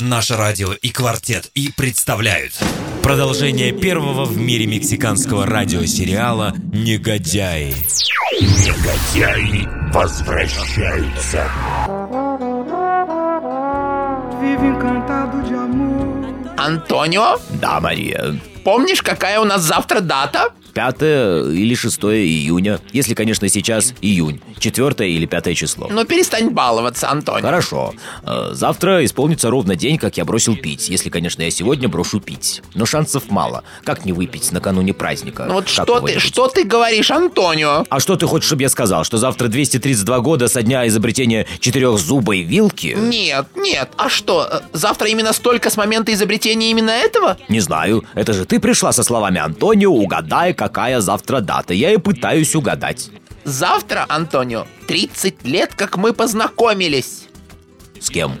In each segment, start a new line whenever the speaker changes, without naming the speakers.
Наше радио и квартет и представляют Продолжение первого в мире мексиканского радиосериала «Негодяи»
Негодяи возвращаются.
Антонио,
Да, Мария.
помнишь, какая у нас завтра дата?
5 или 6 июня. Если, конечно, сейчас июнь. 4 или 5 число.
Ну перестань баловаться, Антонио.
Хорошо. Э, Завтра исполнится ровно день, как я бросил пить. Если, конечно, я сегодня брошу пить. Но шансов мало. Как не выпить накануне праздника?
Ну вот
Как
что ты, что ты говоришь, Антонио?
А что ты хочешь, чтобы я сказал? Что завтра 232 года со дня изобретения четырехзубой вилки?
Нет, нет, а что, э, завтра именно столько с момента изобретения именно этого?
Не знаю. Это же ты пришла со словами «Антонио, угадай, какая завтра дата». Я и пытаюсь угадать.
Завтра, Антонио, 30 лет, как мы познакомились.
С кем?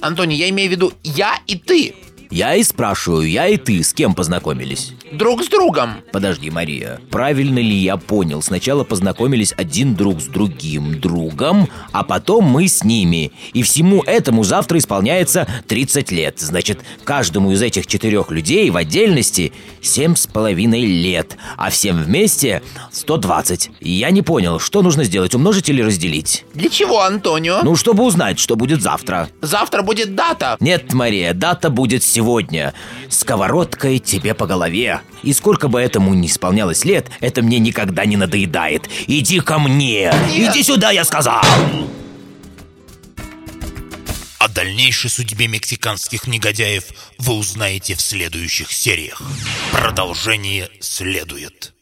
Антонио, я имею в виду я и ты,
Я и спрашиваю, я и ты с кем познакомились?
друг с другом.
Подожди, Мария, правильно ли я понял? Сначала познакомились один друг с другим другом, а потом мы с ними. И всему этому завтра исполняется 30 лет. Значит, каждому из этих четырех людей в отдельности семь с половиной лет, а всем вместе 120. И я не понял, что нужно сделать, умножить или разделить?
Для чего, Антонио?
Ну, чтобы узнать, что будет завтра.
Завтра будет дата.
Нет, Мария, дата будет сегодня. Сковородкой тебе по голове. И сколько бы этому ни исполнялось лет, это мне никогда не надоедает. Иди ко мне!
Нет.
Иди сюда, я сказал!
О дальнейшей судьбе мексиканских негодяев вы узнаете в следующих сериях. Продолжение следует.